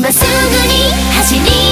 今すぐに走り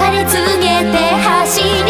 別れ告げて走り